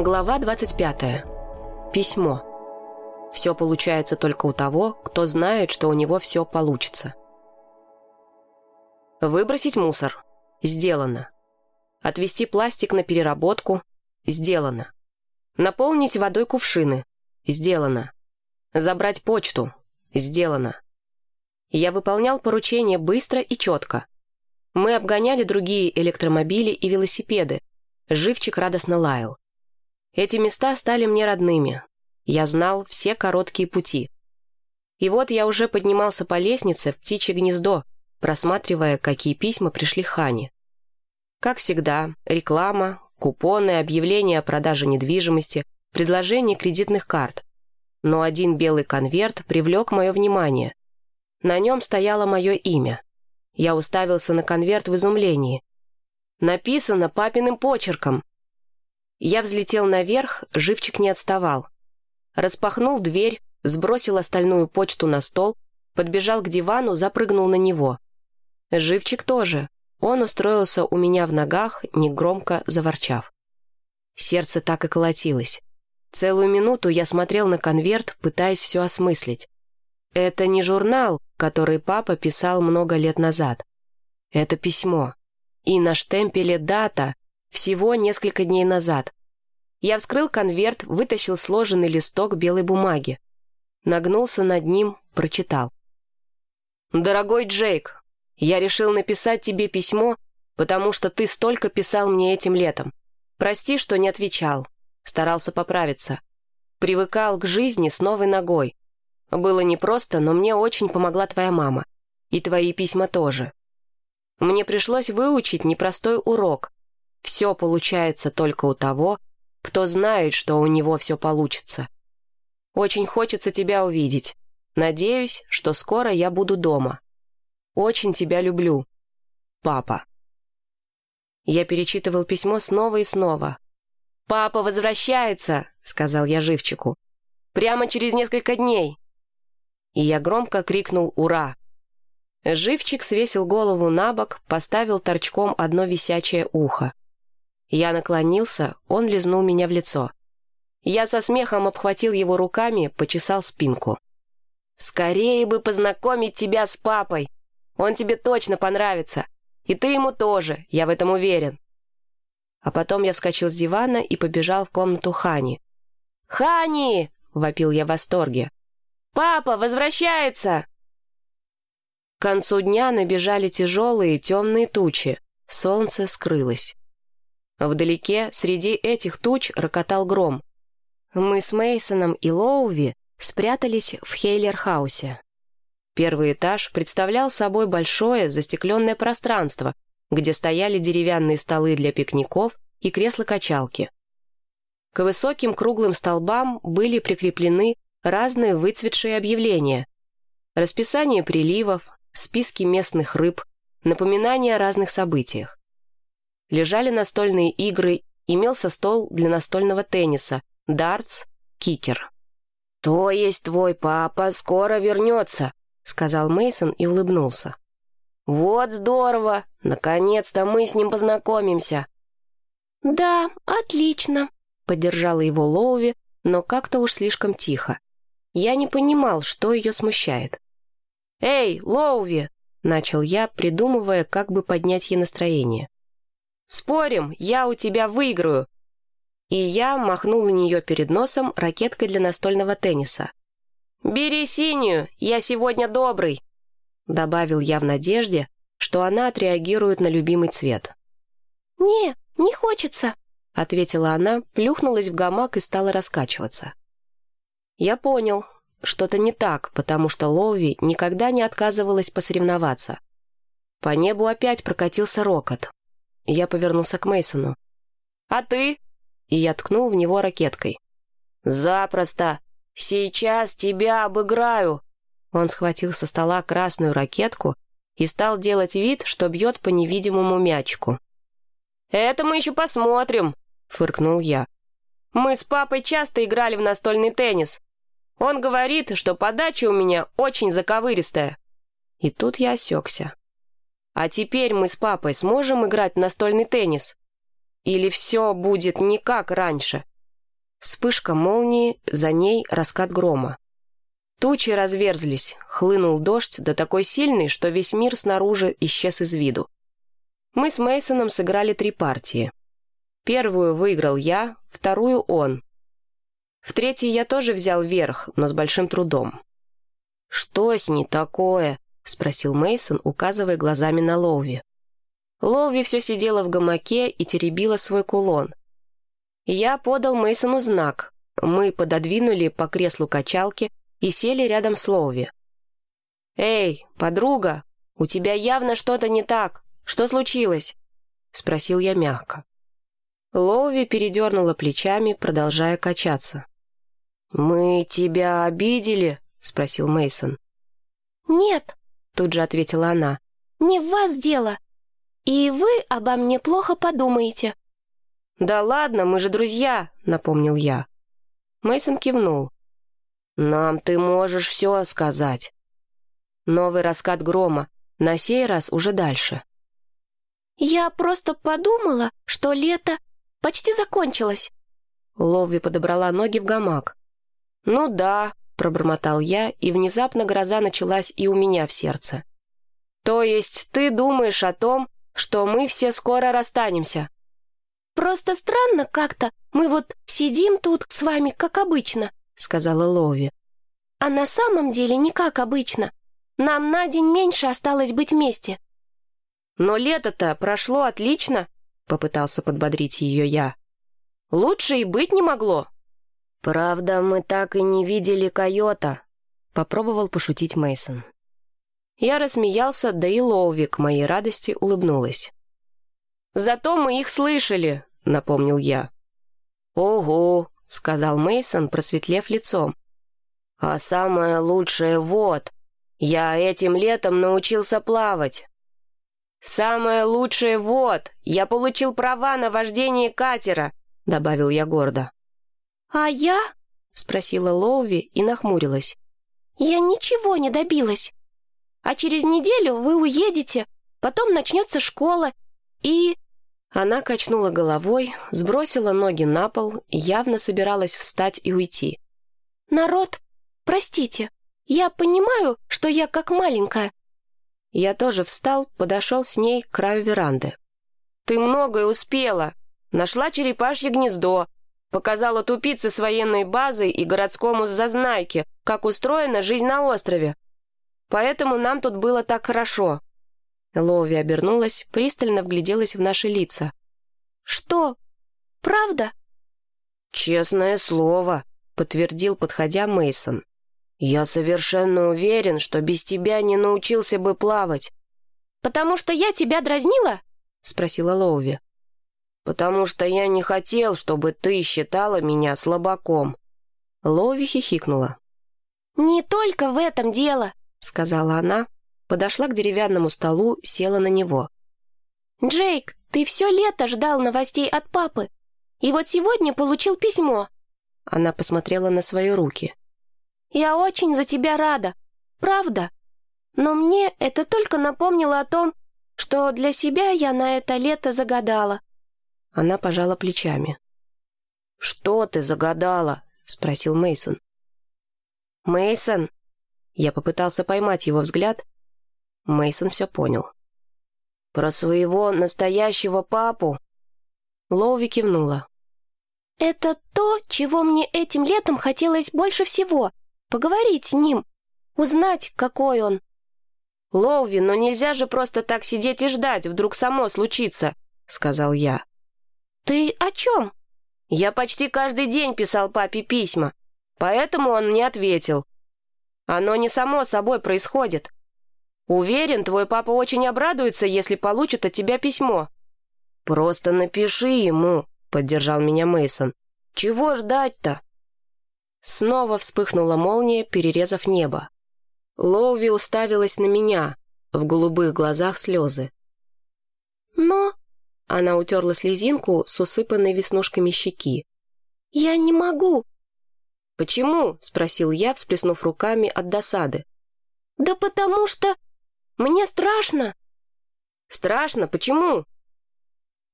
Глава 25. Письмо. Все получается только у того, кто знает, что у него все получится. Выбросить мусор. Сделано. Отвести пластик на переработку. Сделано. Наполнить водой кувшины. Сделано. Забрать почту. Сделано. Я выполнял поручения быстро и четко. Мы обгоняли другие электромобили и велосипеды. Живчик радостно лаял. Эти места стали мне родными. Я знал все короткие пути. И вот я уже поднимался по лестнице в птичье гнездо, просматривая, какие письма пришли Хане. Как всегда, реклама, купоны, объявления о продаже недвижимости, предложения кредитных карт. Но один белый конверт привлек мое внимание. На нем стояло мое имя. Я уставился на конверт в изумлении. Написано папиным почерком. Я взлетел наверх, живчик не отставал. Распахнул дверь, сбросил остальную почту на стол, подбежал к дивану, запрыгнул на него. Живчик тоже. Он устроился у меня в ногах, негромко заворчав. Сердце так и колотилось. Целую минуту я смотрел на конверт, пытаясь все осмыслить. Это не журнал, который папа писал много лет назад. Это письмо. И на штемпеле дата всего несколько дней назад. Я вскрыл конверт, вытащил сложенный листок белой бумаги. Нагнулся над ним, прочитал. «Дорогой Джейк, я решил написать тебе письмо, потому что ты столько писал мне этим летом. Прости, что не отвечал. Старался поправиться. Привыкал к жизни с новой ногой. Было непросто, но мне очень помогла твоя мама. И твои письма тоже. Мне пришлось выучить непростой урок. Все получается только у того, кто знает, что у него все получится. Очень хочется тебя увидеть. Надеюсь, что скоро я буду дома. Очень тебя люблю. Папа. Я перечитывал письмо снова и снова. «Папа возвращается!» — сказал я живчику. «Прямо через несколько дней!» И я громко крикнул «Ура!». Живчик свесил голову на бок, поставил торчком одно висячее ухо. Я наклонился, он лизнул меня в лицо. Я со смехом обхватил его руками, почесал спинку. «Скорее бы познакомить тебя с папой! Он тебе точно понравится! И ты ему тоже, я в этом уверен!» А потом я вскочил с дивана и побежал в комнату Хани. «Хани!» — вопил я в восторге. «Папа возвращается!» К концу дня набежали тяжелые темные тучи. Солнце скрылось. Вдалеке, среди этих туч, рокотал гром. Мы с Мейсоном и Лоуви спрятались в Хейлерхаусе. Первый этаж представлял собой большое застекленное пространство, где стояли деревянные столы для пикников и кресла-качалки. К высоким круглым столбам были прикреплены разные выцветшие объявления. Расписание приливов, списки местных рыб, напоминания о разных событиях лежали настольные игры, имелся стол для настольного тенниса, дартс, кикер. «То есть твой папа скоро вернется», — сказал Мейсон и улыбнулся. «Вот здорово! Наконец-то мы с ним познакомимся!» «Да, отлично», — поддержала его Лоуви, но как-то уж слишком тихо. Я не понимал, что ее смущает. «Эй, Лоуви!» — начал я, придумывая, как бы поднять ей настроение. Спорим, я у тебя выиграю!» И я махнул на нее перед носом ракеткой для настольного тенниса. «Бери синюю, я сегодня добрый!» Добавил я в надежде, что она отреагирует на любимый цвет. «Не, не хочется», — ответила она, плюхнулась в гамак и стала раскачиваться. Я понял, что-то не так, потому что Лоуви никогда не отказывалась посоревноваться. По небу опять прокатился рокот. Я повернулся к Мейсону. «А ты?» И я ткнул в него ракеткой. «Запросто! Сейчас тебя обыграю!» Он схватил со стола красную ракетку и стал делать вид, что бьет по невидимому мячику. «Это мы еще посмотрим», — фыркнул я. «Мы с папой часто играли в настольный теннис. Он говорит, что подача у меня очень заковыристая». И тут я осекся. А теперь мы с папой сможем играть в настольный теннис? Или все будет не как раньше? Вспышка молнии, за ней раскат грома. Тучи разверзлись, хлынул дождь, да такой сильный, что весь мир снаружи исчез из виду. Мы с Мейсоном сыграли три партии. Первую выиграл я, вторую он. В третьей я тоже взял верх, но с большим трудом. «Что с ней такое?» — спросил Мейсон, указывая глазами на Лоуви. Лоуви все сидела в гамаке и теребила свой кулон. Я подал Мейсону знак. Мы пододвинули по креслу качалки и сели рядом с Лоуви. «Эй, подруга, у тебя явно что-то не так. Что случилось?» — спросил я мягко. Лоуви передернула плечами, продолжая качаться. «Мы тебя обидели?» — спросил Мейсон. «Нет», — тут же ответила она. «Не в вас дело. И вы обо мне плохо подумаете». «Да ладно, мы же друзья», — напомнил я. Мейсон кивнул. «Нам ты можешь все сказать». Новый раскат грома, на сей раз уже дальше. «Я просто подумала, что лето почти закончилось». Лови подобрала ноги в гамак. «Ну да», — пробормотал я, и внезапно гроза началась и у меня в сердце. «То есть ты думаешь о том, что мы все скоро расстанемся?» «Просто странно как-то. Мы вот сидим тут с вами, как обычно, сказала Лови. «А на самом деле не как обычно. Нам на день меньше осталось быть вместе». «Но лето-то прошло отлично», — попытался подбодрить ее я. «Лучше и быть не могло». «Правда, мы так и не видели койота», — попробовал пошутить Мейсон. Я рассмеялся, да и Лоуви к моей радости улыбнулась. «Зато мы их слышали», — напомнил я. «Ого», — сказал Мейсон, просветлев лицом. «А самое лучшее вот, я этим летом научился плавать». «Самое лучшее вот, я получил права на вождение катера», — добавил я гордо. «А я?» — спросила Лоуви и нахмурилась. «Я ничего не добилась. А через неделю вы уедете, потом начнется школа, и...» Она качнула головой, сбросила ноги на пол и явно собиралась встать и уйти. «Народ, простите, я понимаю, что я как маленькая». Я тоже встал, подошел с ней к краю веранды. «Ты многое успела. Нашла черепашье гнездо, показала тупице с военной базой и городскому зазнайке, как устроена жизнь на острове. Поэтому нам тут было так хорошо». Лоуви обернулась, пристально вгляделась в наши лица. «Что? Правда?» «Честное слово», — подтвердил, подходя Мейсон. «Я совершенно уверен, что без тебя не научился бы плавать». «Потому что я тебя дразнила?» — спросила Лоуви. «Потому что я не хотел, чтобы ты считала меня слабаком». Лоуви хихикнула. «Не только в этом дело», — сказала она, подошла к деревянному столу, села на него. «Джейк, ты все лето ждал новостей от папы, и вот сегодня получил письмо». Она посмотрела на свои руки. «Я очень за тебя рада, правда. Но мне это только напомнило о том, что для себя я на это лето загадала. Она пожала плечами. «Что ты загадала?» — спросил Мейсон. Мейсон. Я попытался поймать его взгляд. Мейсон все понял. «Про своего настоящего папу?» Лоуви кивнула. «Это то, чего мне этим летом хотелось больше всего. Поговорить с ним, узнать, какой он». «Лоуви, но нельзя же просто так сидеть и ждать, вдруг само случится», — сказал я. «Ты о чем?» «Я почти каждый день писал папе письма, поэтому он не ответил. Оно не само собой происходит. Уверен, твой папа очень обрадуется, если получит от тебя письмо». «Просто напиши ему», — поддержал меня Мейсон. «Чего ждать-то?» Снова вспыхнула молния, перерезав небо. Лоуви уставилась на меня, в голубых глазах слезы. «Но она утерла слезинку с усыпанной веснушками щеки. «Я не могу». «Почему?» — спросил я, всплеснув руками от досады. «Да потому что мне страшно». «Страшно? Почему?»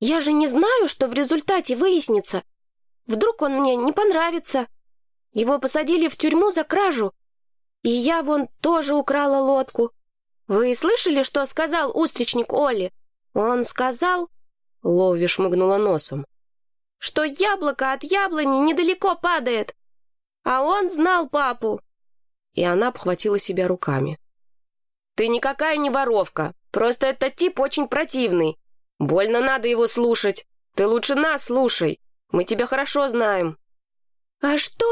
«Я же не знаю, что в результате выяснится. Вдруг он мне не понравится. Его посадили в тюрьму за кражу. И я вон тоже украла лодку. Вы слышали, что сказал устричник Олли? Он сказал...» Лови шмыгнула носом. «Что яблоко от яблони недалеко падает. А он знал папу». И она обхватила себя руками. «Ты никакая не воровка. Просто этот тип очень противный. Больно надо его слушать. Ты лучше нас слушай. Мы тебя хорошо знаем». «А что,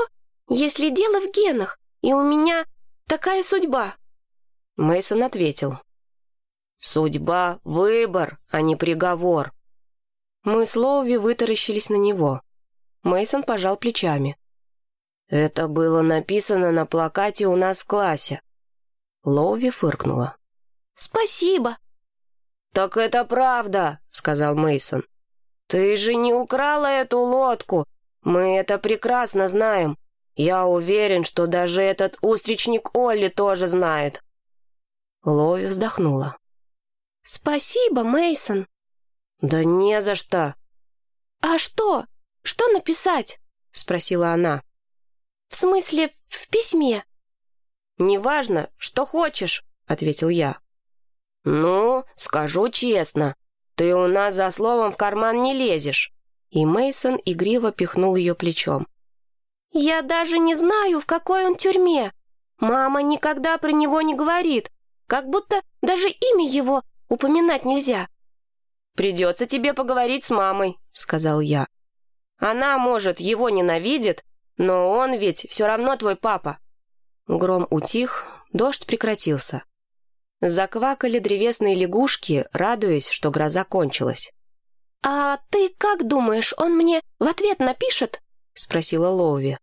если дело в генах, и у меня такая судьба?» Мейсон ответил. «Судьба — выбор, а не приговор». Мы с Лоуви вытаращились на него. Мейсон пожал плечами. «Это было написано на плакате у нас в классе». Лоуви фыркнула. «Спасибо». «Так это правда», — сказал Мейсон. «Ты же не украла эту лодку. Мы это прекрасно знаем. Я уверен, что даже этот устричник Олли тоже знает». Лови вздохнула. «Спасибо, Мейсон. «Да не за что!» «А что? Что написать?» — спросила она. «В смысле, в письме?» «Неважно, что хочешь», — ответил я. «Ну, скажу честно, ты у нас за словом в карман не лезешь». И Мейсон игриво пихнул ее плечом. «Я даже не знаю, в какой он тюрьме. Мама никогда про него не говорит, как будто даже имя его упоминать нельзя». «Придется тебе поговорить с мамой», — сказал я. «Она, может, его ненавидит, но он ведь все равно твой папа». Гром утих, дождь прекратился. Заквакали древесные лягушки, радуясь, что гроза кончилась. «А ты как думаешь, он мне в ответ напишет?» — спросила Лоуви.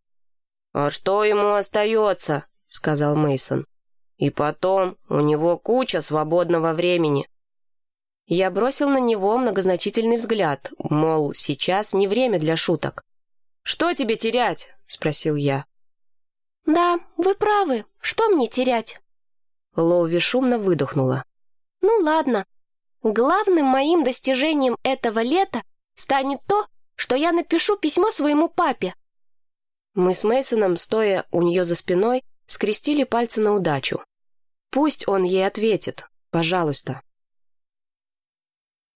«А что ему остается?» — сказал Мейсон. «И потом, у него куча свободного времени». Я бросил на него многозначительный взгляд, мол, сейчас не время для шуток. «Что тебе терять?» — спросил я. «Да, вы правы. Что мне терять?» Лоуви шумно выдохнула. «Ну ладно. Главным моим достижением этого лета станет то, что я напишу письмо своему папе». Мы с Мейсоном, стоя у нее за спиной, скрестили пальцы на удачу. Пусть он ей ответит, пожалуйста.